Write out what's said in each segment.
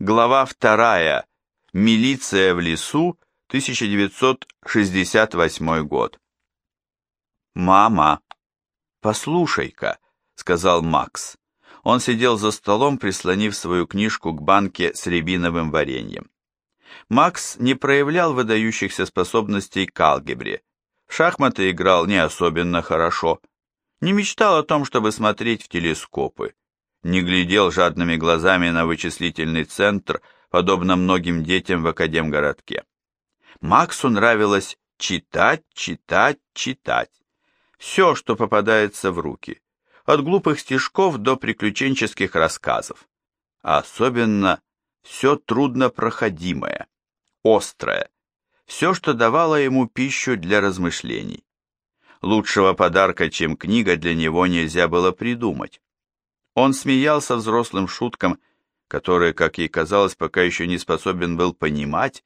Глава вторая. Милиция в лесу, 1968 год. «Мама, послушай-ка», — сказал Макс. Он сидел за столом, прислонив свою книжку к банке с рябиновым вареньем. Макс не проявлял выдающихся способностей к алгебре. В шахматы играл не особенно хорошо. Не мечтал о том, чтобы смотреть в телескопы. Не глядел жадными глазами на вычислительный центр, подобно многим детям в Академгородке. Максу нравилось читать, читать, читать. Все, что попадается в руки. От глупых стишков до приключенческих рассказов. А особенно все труднопроходимое, острое. Все, что давало ему пищу для размышлений. Лучшего подарка, чем книга, для него нельзя было придумать. Он смеялся взрослым шуткам, которые, как ей казалось, пока еще не способен был понимать,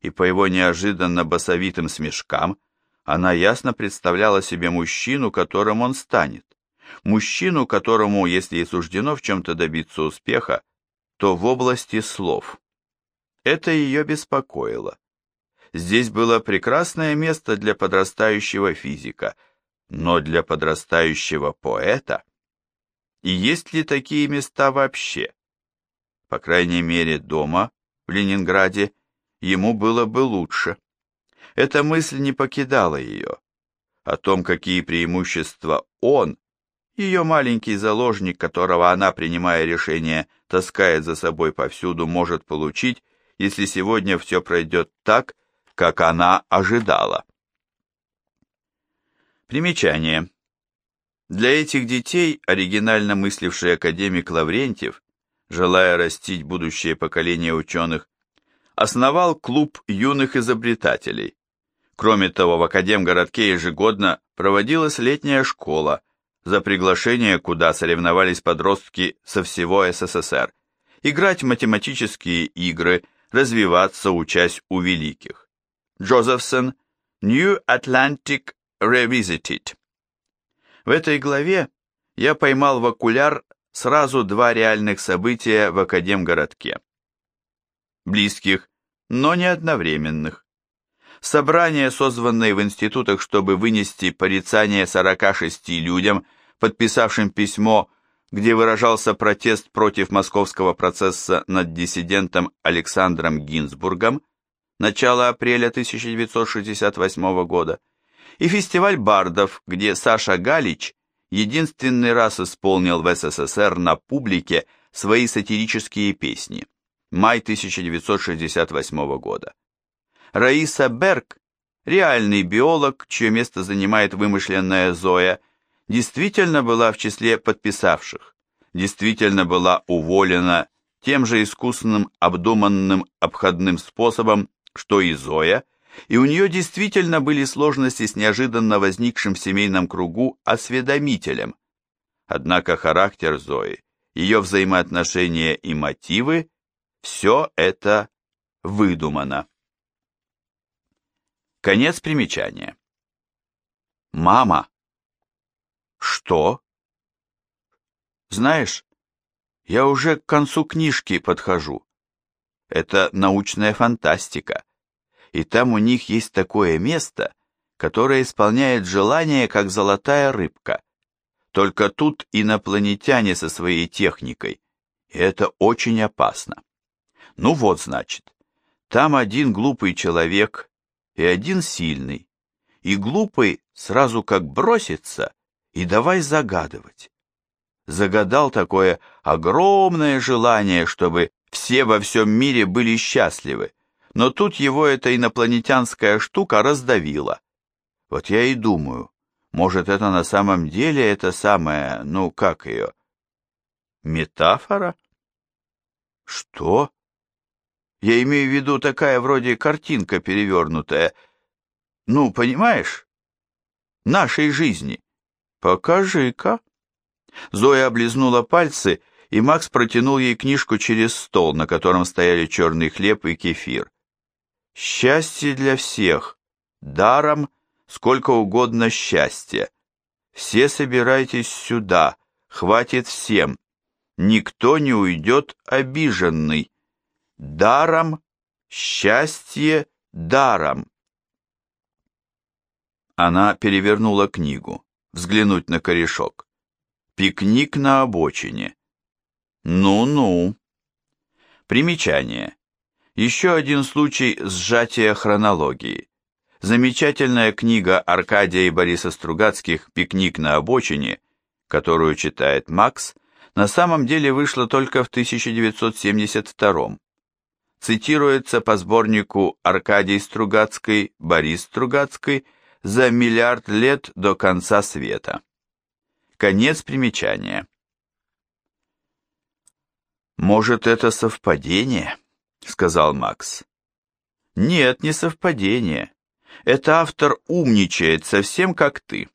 и по его неожиданно басовитым смешкам она ясно представляла себе мужчину, которым он станет. Мужчину, которому, если и суждено в чем-то добиться успеха, то в области слов. Это ее беспокоило. Здесь было прекрасное место для подрастающего физика, но для подрастающего поэта – и есть ли такие места вообще? По крайней мере, дома, в Ленинграде, ему было бы лучше. Эта мысль не покидала ее. О том, какие преимущества он, ее маленький заложник, которого она, принимая решение, таскает за собой повсюду, может получить, если сегодня все пройдет так, как она ожидала. Примечание. Для этих детей оригинально мысливший академик Лаврентьев, желая растить будущее поколение ученых, основал клуб юных изобретателей. Кроме того, в Академгородке ежегодно проводилась летняя школа, за приглашение куда соревновались подростки со всего СССР, играть в математические игры, развиваться, учась у великих. Джозефсон, New Atlantic Revisited, в этой главе я поймал в окуляр сразу два реальных события в Академгородке. Близких, но не одновременных. Собрание, созванное в институтах, чтобы вынести порицание 46 людям, подписавшим письмо, где выражался протест против московского процесса над диссидентом Александром Гинзбургом, начало апреля 1968 года, и фестиваль бардов, где Саша Галич единственный раз исполнил в СССР на публике свои сатирические песни. Май 1968 года. Раиса Берг, реальный биолог, чье место занимает вымышленная Зоя, действительно была в числе подписавших, действительно была уволена тем же искусным, обдуманным обходным способом, что и Зоя, и у нее действительно были сложности с неожиданно возникшим в семейном кругу осведомителем. Однако характер Зои, ее взаимоотношения и мотивы – все это выдумано. Конец примечания. Мама. Что? Знаешь, я уже к концу книжки подхожу. Это научная фантастика и там у них есть такое место, которое исполняет желание, как золотая рыбка. Только тут инопланетяне со своей техникой, и это очень опасно. Ну вот, значит, там один глупый человек и один сильный, и глупый сразу как бросится и давай загадывать. Загадал такое огромное желание, чтобы все во всем мире были счастливы, но тут его эта инопланетянская штука раздавила. Вот я и думаю, может, это на самом деле это самое, ну, как ее? Метафора? Что? Я имею в виду такая вроде картинка перевернутая. Ну, понимаешь? Нашей жизни. Покажи-ка. Зоя облизнула пальцы, и Макс протянул ей книжку через стол, на котором стояли черный хлеб и кефир. Счастье для всех, даром сколько угодно счастья. Все собирайтесь сюда, хватит всем. Никто не уйдет обиженный. даром, счастье даром. Она перевернула книгу, взглянуть на корешок. Пикник на обочине. Ну-ну. Примечание. Еще один случай сжатия хронологии. Замечательная книга Аркадия и Бориса Стругацких «Пикник на обочине», которую читает Макс, на самом деле вышла только в 1972 Цитируется по сборнику Аркадий Стругацкий, Борис Стругацкий «За миллиард лет до конца света». Конец примечания. «Может, это совпадение?» — сказал Макс. «Нет, не совпадение. Это автор умничает, совсем как ты.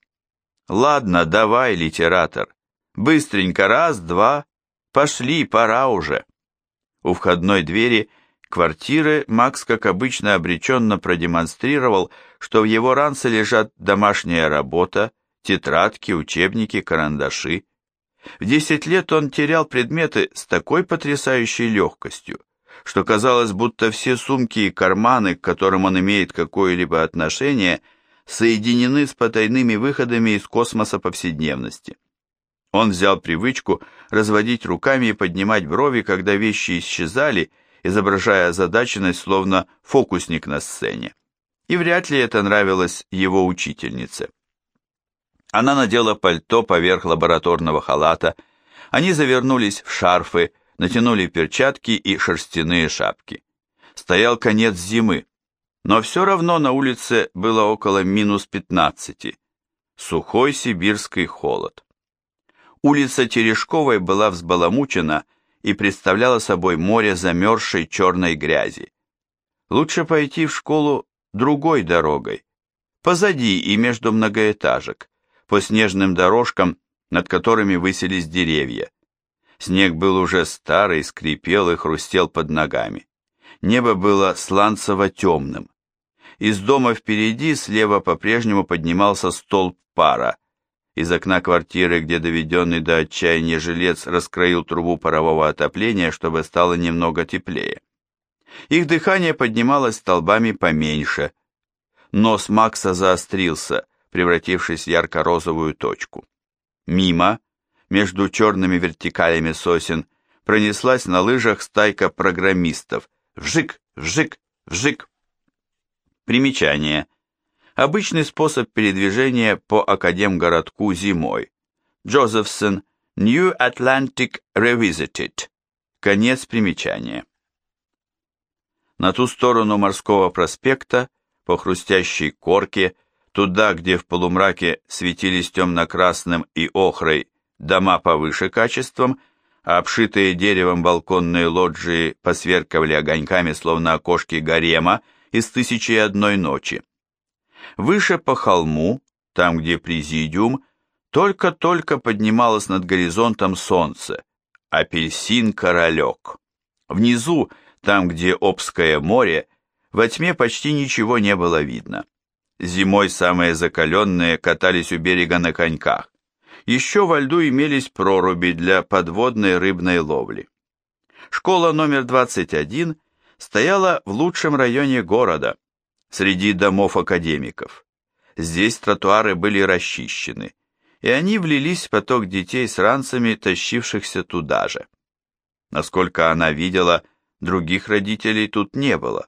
Ладно, давай, литератор. Быстренько, раз, два. Пошли, пора уже». У входной двери квартиры Макс, как обычно, обреченно продемонстрировал, что в его ранце лежат домашняя работа, тетрадки, учебники, карандаши. В десять лет он терял предметы с такой потрясающей легкостью, что казалось, будто все сумки и карманы, к которым он имеет какое-либо отношение, соединены с потайными выходами из космоса повседневности. Он взял привычку разводить руками и поднимать брови, когда вещи исчезали, изображая озадаченность, словно фокусник на сцене. И вряд ли это нравилось его учительнице. Она надела пальто поверх лабораторного халата, они завернулись в шарфы, натянули перчатки и шерстяные шапки. Стоял конец зимы, но все равно на улице было около минус пятнадцати. Сухой сибирский холод. Улица Терешковой была взбаламучена и представляла собой море замерзшей черной грязи. Лучше пойти в школу другой дорогой, позади и между многоэтажек, по снежным дорожкам, над которыми высились деревья. Снег был уже старый, скрипел и хрустел под ногами. Небо было сланцево-темным. Из дома впереди слева по-прежнему поднимался столб пара. Из окна квартиры, где доведенный до отчаяния жилец раскроил трубу парового отопления, чтобы стало немного теплее. Их дыхание поднималось столбами поменьше. Нос Макса заострился, превратившись в ярко-розовую точку. Мимо, между черными вертикалями сосен, пронеслась на лыжах стайка программистов. Вжик, вжик, вжик. Примечание. Обычный способ передвижения по Академгородку зимой. Джозефсон, New Atlantic Revisited. Конец примечания. На ту сторону морского проспекта, по хрустящей корке, туда, где в полумраке светились темно-красным и охрой дома повыше качеством, а обшитые деревом балконные лоджии посверкивали огоньками, словно окошки гарема из «Тысячи и одной ночи». Выше по холму, там, где президиум, только-только поднималось над горизонтом солнце, апельсин-королек. Внизу, там, где Обское море, во тьме почти ничего не было видно. Зимой самые закаленные катались у берега на коньках. Еще во льду имелись проруби для подводной рыбной ловли. Школа номер 21 стояла в лучшем районе города, среди домов академиков. Здесь тротуары были расчищены, и они влились в поток детей с ранцами, тащившихся туда же. Насколько она видела, других родителей тут не было.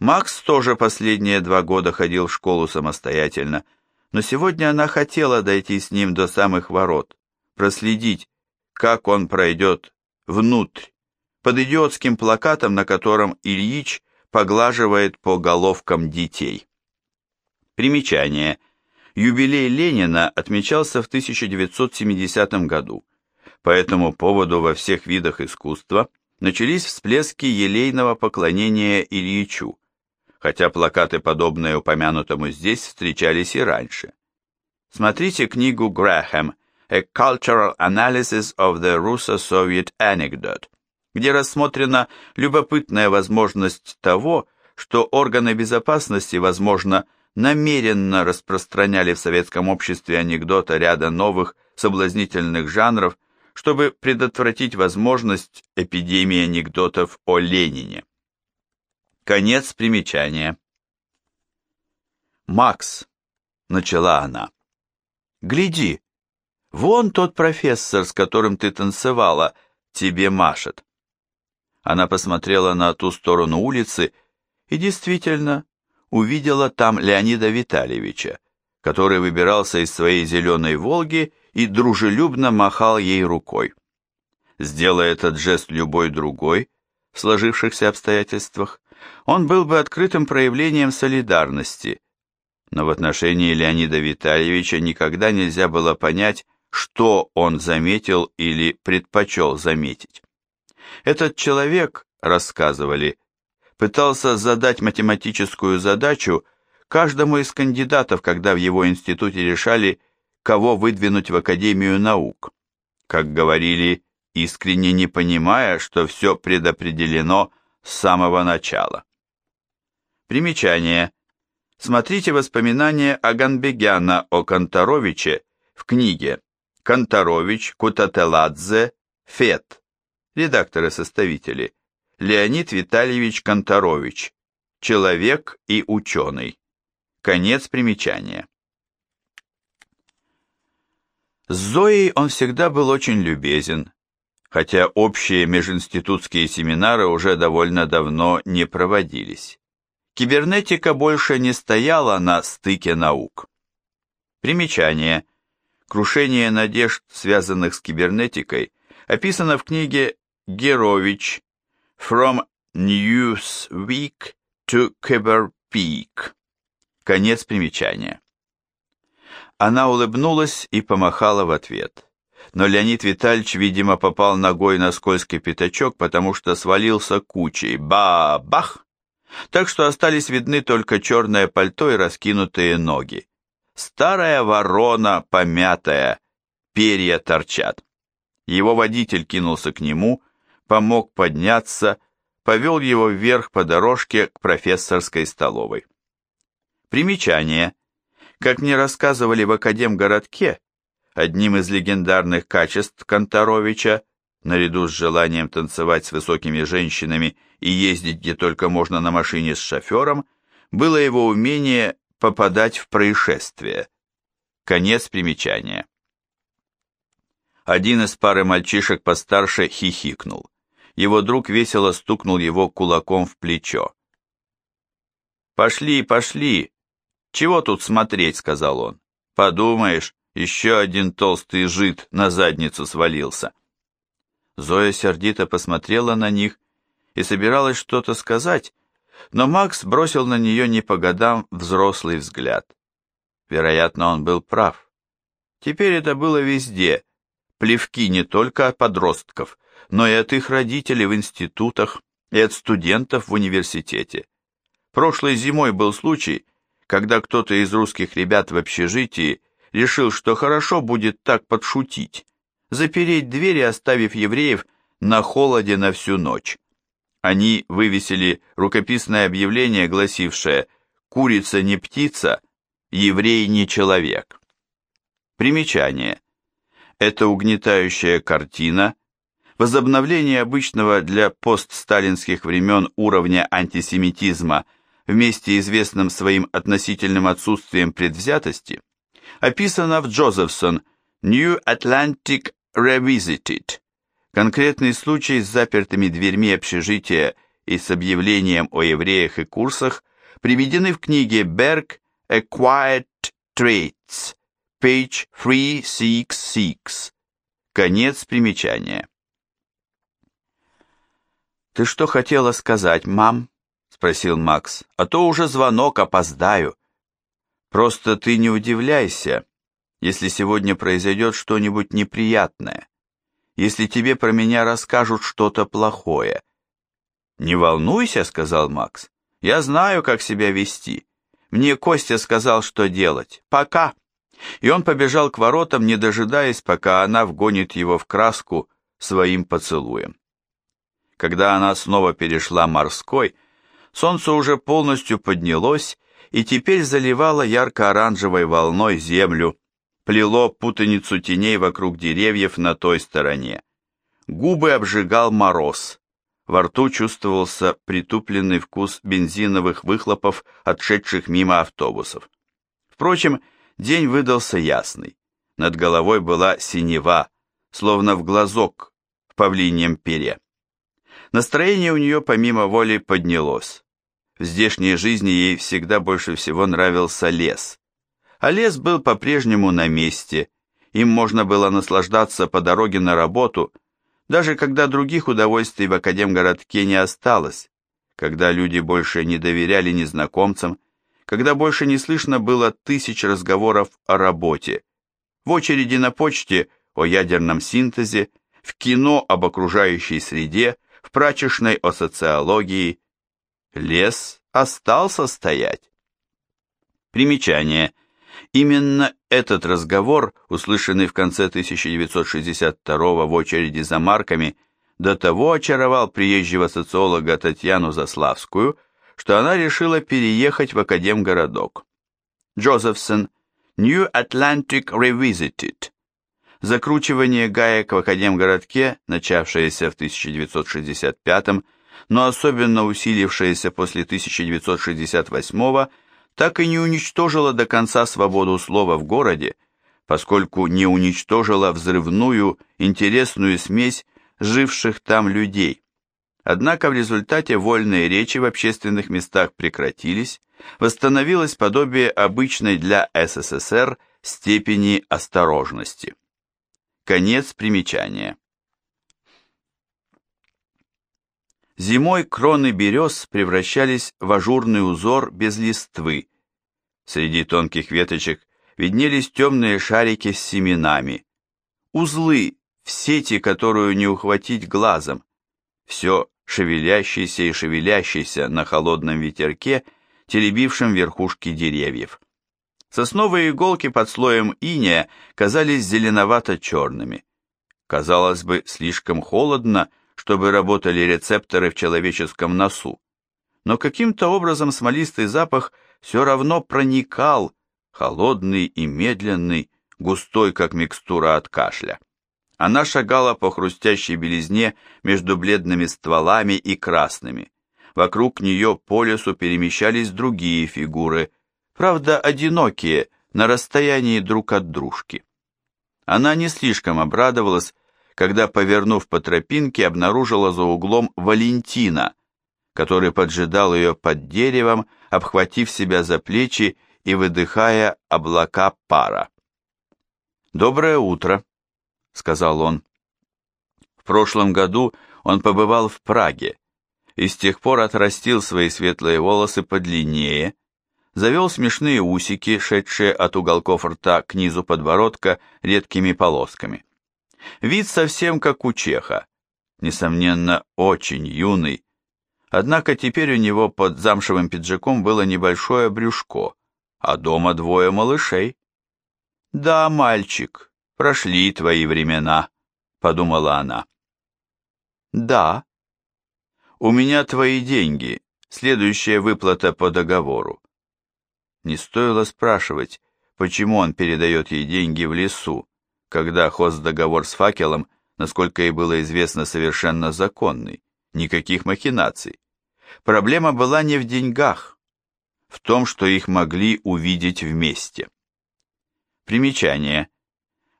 Макс тоже последние два года ходил в школу самостоятельно, но сегодня она хотела дойти с ним до самых ворот, проследить, как он пройдет внутрь, под идиотским плакатом, на котором Ильич поглаживает по головкам детей. Примечание. Юбилей Ленина отмечался в 1970 году. По этому поводу во всех видах искусства начались всплески елейного поклонения Ильичу, хотя плакаты, подобные упомянутому здесь, встречались и раньше. Смотрите книгу Грэхэм «A Cultural Analysis of the Russo-Soviet Anecdote», где рассмотрена любопытная возможность того, что органы безопасности, возможно, намеренно распространяли в советском обществе анекдота ряда новых соблазнительных жанров, чтобы предотвратить возможность эпидемии анекдотов о Ленине. Конец примечания. «Макс», — начала она, — «гляди, вон тот профессор, с которым ты танцевала, тебе машет». Она посмотрела на ту сторону улицы и действительно увидела там Леонида Витальевича, который выбирался из своей зеленой «Волги» и дружелюбно махал ей рукой. Сделая этот жест любой другой, в сложившихся обстоятельствах, он был бы открытым проявлением солидарности, но в отношении Леонида Витальевича никогда нельзя было понять, что он заметил или предпочел заметить. Этот человек, рассказывали, пытался задать математическую задачу каждому из кандидатов, когда в его институте решали, кого выдвинуть в Академию наук. Как говорили, искренне не понимая, что все предопределено с самого начала. Примечание. Смотрите воспоминания Аганбегяна о Конторовиче в книге «Конторович, Кутателадзе, Фет». Редакторы-составители. Леонид Витальевич Конторович. Человек и ученый. Конец примечания. С Зоей он всегда был очень любезен, хотя общие межинститутские семинары уже довольно давно не проводились. Кибернетика больше не стояла на стыке наук. Примечание. Крушение надежд, связанных с кибернетикой, описано в книге Герович «From Newsweek to Cyberpeak». Конец примечания. Она улыбнулась и помахала в ответ. Но Леонид Витальевич, видимо, попал ногой на скользкий пятачок, потому что свалился кучей. Ба-бах! так что остались видны только черное пальто и раскинутые ноги. Старая ворона, помятая, перья торчат. Его водитель кинулся к нему, помог подняться, повел его вверх по дорожке к профессорской столовой. Примечание. Как мне рассказывали в Академгородке, одним из легендарных качеств Конторовича наряду с желанием танцевать с высокими женщинами и ездить где только можно на машине с шофером, было его умение попадать в происшествие. Конец примечания. Один из пары мальчишек постарше хихикнул. Его друг весело стукнул его кулаком в плечо. «Пошли, пошли! Чего тут смотреть?» — сказал он. «Подумаешь, еще один толстый жид на задницу свалился». Зоя сердито посмотрела на них и собиралась что-то сказать, но Макс бросил на нее не по годам взрослый взгляд. Вероятно, он был прав. Теперь это было везде, плевки не только от подростков, но и от их родителей в институтах и от студентов в университете. Прошлой зимой был случай, когда кто-то из русских ребят в общежитии решил, что хорошо будет так подшутить, запереть двери, оставив евреев на холоде на всю ночь. Они вывесили рукописное объявление, гласившее «Курица не птица, еврей не человек». Примечание. Эта угнетающая картина, возобновление обычного для постсталинских времен уровня антисемитизма вместе известным своим относительным отсутствием предвзятости, описана в Джозефсон New Atlantic Revisited. Конкретный случай с запертыми дверьми общежития и с объявлением о евреях и курсах приведены в книге Berg Acquired Traits, page 366. Конец примечания. «Ты что хотела сказать, мам?» — спросил Макс. «А то уже звонок, опоздаю». «Просто ты не удивляйся, если сегодня произойдет что-нибудь неприятное, если тебе про меня расскажут что-то плохое. «Не волнуйся», — сказал Макс, — «я знаю, как себя вести. Мне Костя сказал, что делать. Пока». И он побежал к воротам, не дожидаясь, пока она вгонит его в краску своим поцелуем. Когда она снова перешла морской, солнце уже полностью поднялось и теперь заливало ярко-оранжевой волной землю, плело путаницу теней вокруг деревьев на той стороне. Губы обжигал мороз. Во рту чувствовался притупленный вкус бензиновых выхлопов, отшедших мимо автобусов. Впрочем, день выдался ясный. Над головой была синева, словно в глазок в павлиньем пере. Настроение у нее помимо воли поднялось. В здешней жизни ей всегда больше всего нравился лес. А лес был по-прежнему на месте, им можно было наслаждаться по дороге на работу, даже когда других удовольствий в Академгородке не осталось, когда люди больше не доверяли незнакомцам, когда больше не слышно было тысяч разговоров о работе, в очереди на почте о ядерном синтезе, в кино об окружающей среде, в прачечной о социологии. Лес остался стоять. Примечание. Именно этот разговор, услышанный в конце 1962 в очереди за марками, до того очаровал приезжего социолога Татьяну Заславскую, что она решила переехать в Академгородок. Джозефсон, New Atlantic Revisited. Закручивание гаек в Академгородке, начавшееся в 1965 но особенно усилившееся после 1968 так и не уничтожила до конца свободу слова в городе, поскольку не уничтожила взрывную, интересную смесь живших там людей. Однако в результате вольные речи в общественных местах прекратились, восстановилось подобие обычной для СССР степени осторожности. Конец примечания. Зимой кроны берез превращались в ажурный узор без листвы. Среди тонких веточек виднелись темные шарики с семенами. Узлы в сети, которую не ухватить глазом. Все шевелящийся и шевелящийся на холодном ветерке, теребившем верхушки деревьев. Сосновые иголки под слоем иния казались зеленовато-черными. Казалось бы, слишком холодно, чтобы работали рецепторы в человеческом носу. Но каким-то образом смолистый запах все равно проникал, холодный и медленный, густой, как микстура от кашля. Она шагала по хрустящей белизне между бледными стволами и красными. Вокруг нее по лесу перемещались другие фигуры, правда, одинокие, на расстоянии друг от дружки. Она не слишком обрадовалась, когда, повернув по тропинке, обнаружила за углом Валентина, который поджидал ее под деревом, обхватив себя за плечи и выдыхая облака пара. «Доброе утро», — сказал он. В прошлом году он побывал в Праге и с тех пор отрастил свои светлые волосы подлиннее, завел смешные усики, шедшие от уголков рта к низу подбородка редкими полосками. Вид совсем как у чеха, несомненно, очень юный, однако теперь у него под замшевым пиджаком было небольшое брюшко, а дома двое малышей. «Да, мальчик, прошли твои времена», — подумала она. «Да. У меня твои деньги, следующая выплата по договору». Не стоило спрашивать, почему он передает ей деньги в лесу, когда хоздоговор с факелом, насколько ей было известно, совершенно законный, никаких махинаций. Проблема была не в деньгах, в том, что их могли увидеть вместе. Примечание.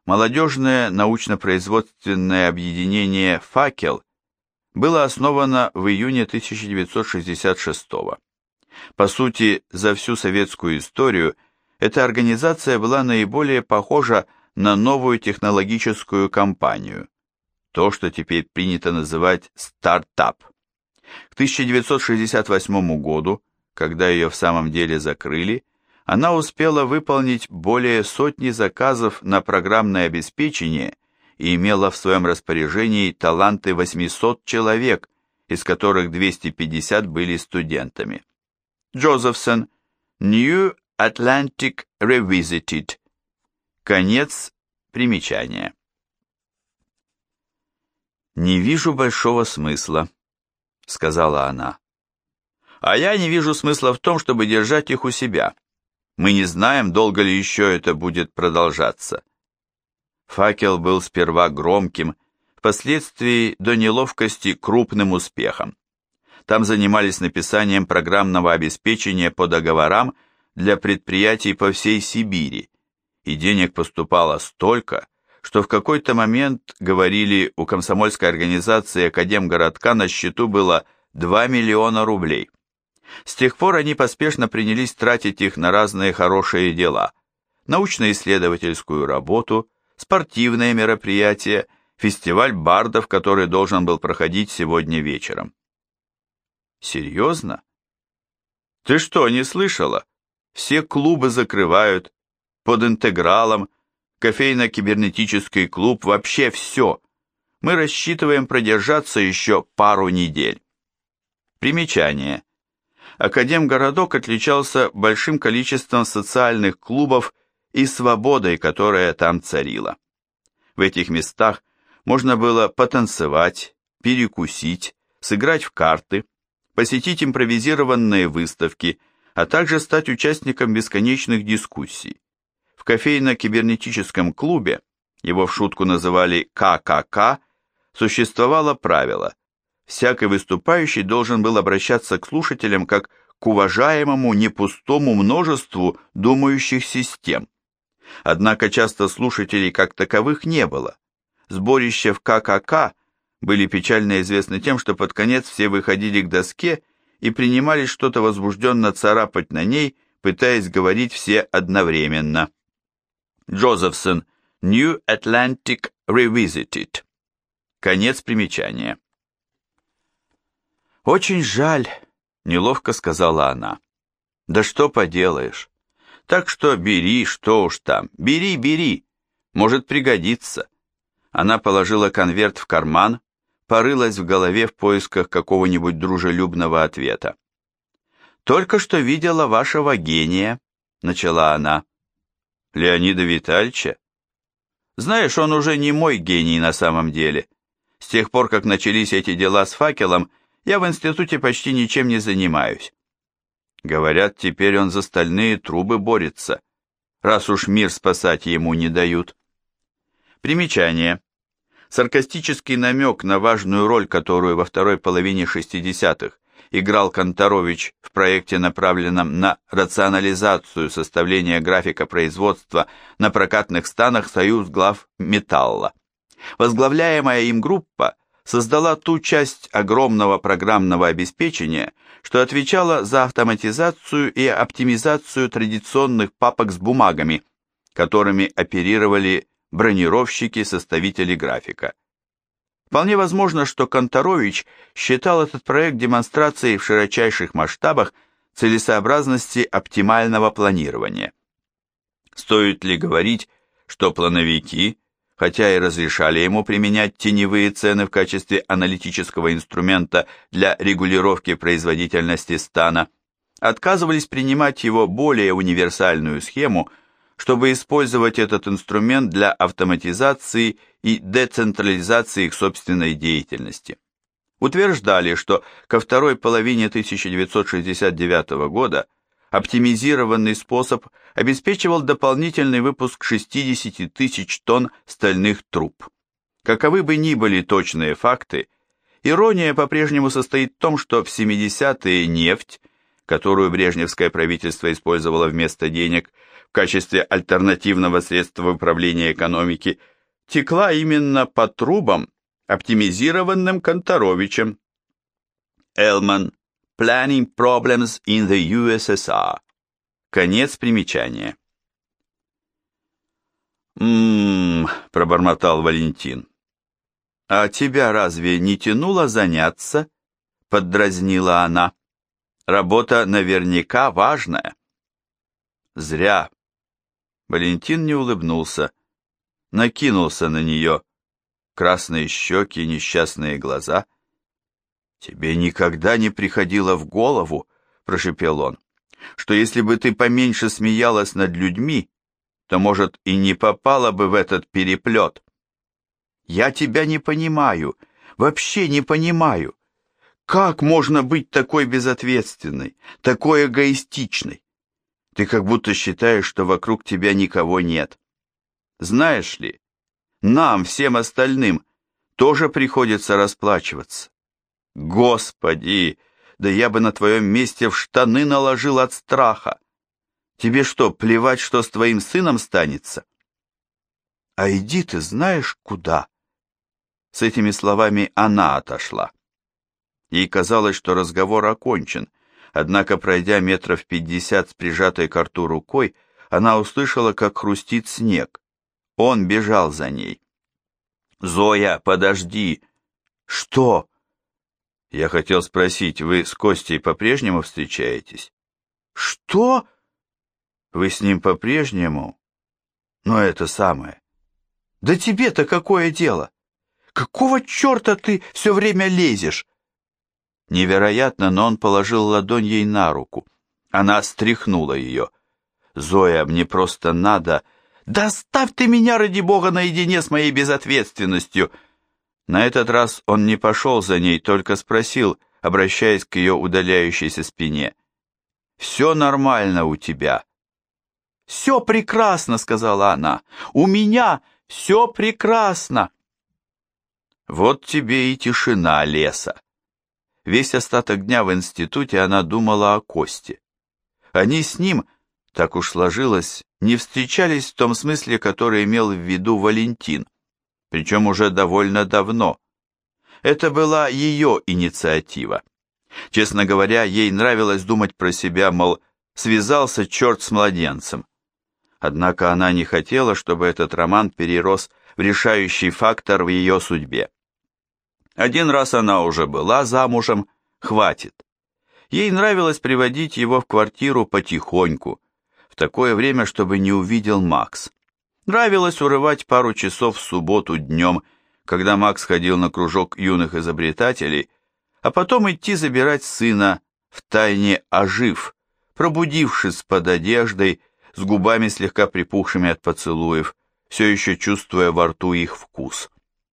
Молодежное научно-производственное объединение «Факел» было основано в июне 1966 года. По сути, за всю советскую историю эта организация была наиболее похожа на новую технологическую компанию, то, что теперь принято называть стартап. К 1968 году, когда ее в самом деле закрыли, она успела выполнить более сотни заказов на программное обеспечение и имела в своем распоряжении таланты 800 человек, из которых 250 были студентами. Джозефсон, New Atlantic Revisited, Конец примечания. «Не вижу большого смысла», — сказала она. «А я не вижу смысла в том, чтобы держать их у себя. Мы не знаем, долго ли еще это будет продолжаться. Факел был сперва громким, впоследствии до неловкости крупным успехом. Там занимались написанием программного обеспечения по договорам для предприятий по всей Сибири, и денег поступало столько, что в какой-то момент, говорили, у комсомольской организации Академгородка на счету было 2 миллиона рублей. С тех пор они поспешно принялись тратить их на разные хорошие дела, научно-исследовательскую работу, спортивные мероприятия, фестиваль бардов, который должен был проходить сегодня вечером. Серьезно? Ты что, не слышала? Все клубы закрывают, под интегралом, кофейно-кибернетический клуб, вообще все. Мы рассчитываем продержаться еще пару недель. Примечание. Академгородок отличался большим количеством социальных клубов и свободой, которая там царила. В этих местах можно было потанцевать, перекусить, сыграть в карты, посетить импровизированные выставки, а также стать участником бесконечных дискуссий. Кофейно-кибернетическом клубе, его в шутку называли ККК, существовало правило – всякий выступающий должен был обращаться к слушателям как к уважаемому непустому множеству думающих систем. Однако часто слушателей как таковых не было. Сборища в ККК были печально известны тем, что под конец все выходили к доске и принимались что-то возбужденно царапать на ней, пытаясь говорить все одновременно. Джозефсон, New Atlantic Revisited. Конец примечания. «Очень жаль», — неловко сказала она. «Да что поделаешь. Так что бери, что уж там, бери, бери. Может пригодиться». Она положила конверт в карман, порылась в голове в поисках какого-нибудь дружелюбного ответа. «Только что видела вашего гения», — начала она. «Леонида Витальевича?» «Знаешь, он уже не мой гений на самом деле. С тех пор, как начались эти дела с факелом, я в институте почти ничем не занимаюсь. Говорят, теперь он за стальные трубы борется, раз уж мир спасать ему не дают. Примечание. Саркастический намек на важную роль, которую во второй половине 60-х играл Конторович в проекте, направленном на рационализацию составления графика производства на прокатных станах «Союз глав металла». Возглавляемая им группа создала ту часть огромного программного обеспечения, что отвечала за автоматизацию и оптимизацию традиционных папок с бумагами, которыми оперировали бронировщики-составители графика. Вполне возможно, что Конторович считал этот проект демонстрацией в широчайших масштабах целесообразности оптимального планирования. Стоит ли говорить, что плановики – хотя и разрешали ему применять теневые цены в качестве аналитического инструмента для регулировки производительности стана, отказывались принимать его более универсальную схему, чтобы использовать этот инструмент для автоматизации и децентрализации их собственной деятельности. Утверждали, что ко второй половине 1969 года оптимизированный способ обеспечивал дополнительный выпуск 60 тысяч тонн стальных труб. Каковы бы ни были точные факты, ирония по-прежнему состоит в том, что в 70-е нефть, которую брежневское правительство использовало вместо денег в качестве альтернативного средства управления экономики, текла именно по трубам, оптимизированным Конторовичем. Элман Planning Problems in the USSR. Конец примечания. «М-м-м», пробормотал Валентин. «А тебя разве не тянуло заняться?» — поддразнила она. «Работа наверняка важная». «Зря». Валентин не улыбнулся, накинулся на нее. Красные щеки, несчастные глаза — «Тебе никогда не приходило в голову, — прошепел он, — что если бы ты поменьше смеялась над людьми, то, может, и не попала бы в этот переплет. Я тебя не понимаю, вообще не понимаю. Как можно быть такой безответственной, такой эгоистичной? Ты как будто считаешь, что вокруг тебя никого нет. Знаешь ли, нам, всем остальным, тоже приходится расплачиваться. Господи, да я бы на твоем месте в штаны наложил от страха. Тебе что, плевать, что с твоим сыном станется? А иди ты знаешь куда? С этими словами она отошла. Ей казалось, что разговор окончен, однако, пройдя метров пятьдесят с прижатой к рту рукой, она услышала, как хрустит снег. Он бежал за ней. «Зоя, подожди!» «Что?» «Я хотел спросить, вы с Костей по-прежнему встречаетесь?» «Что?» «Вы с ним по-прежнему?» «Но это самое». «Да тебе-то какое дело? Какого черта ты все время лезешь?» Невероятно, но он положил ладонь ей на руку. Она стряхнула ее. «Зоя, мне просто надо...» «Да оставь ты меня, ради бога, наедине с моей безответственностью!» На этот раз он не пошел за ней, только спросил, обращаясь к ее удаляющейся спине. «Все нормально у тебя?» «Все прекрасно», — сказала она. «У меня все прекрасно». Вот тебе и тишина леса. Весь остаток дня в институте она думала о Косте. Они с ним, так уж сложилось, не встречались в том смысле, который имел в виду Валентин, причем уже довольно давно. Это была ее инициатива. Честно говоря, ей нравилось думать про себя, мол, связался черт с младенцем. Однако она не хотела, чтобы этот роман перерос в решающий фактор в ее судьбе. Один раз она уже была замужем, хватит. Ей нравилось приводить его в квартиру потихоньку, такое время, чтобы не увидел Макс. Нравилось урывать пару часов в субботу днем, когда Макс ходил на кружок юных изобретателей, а потом идти забирать сына, в тайне ожив, пробудившись под одеждой, с губами слегка припухшими от поцелуев, все еще чувствуя во рту их вкус.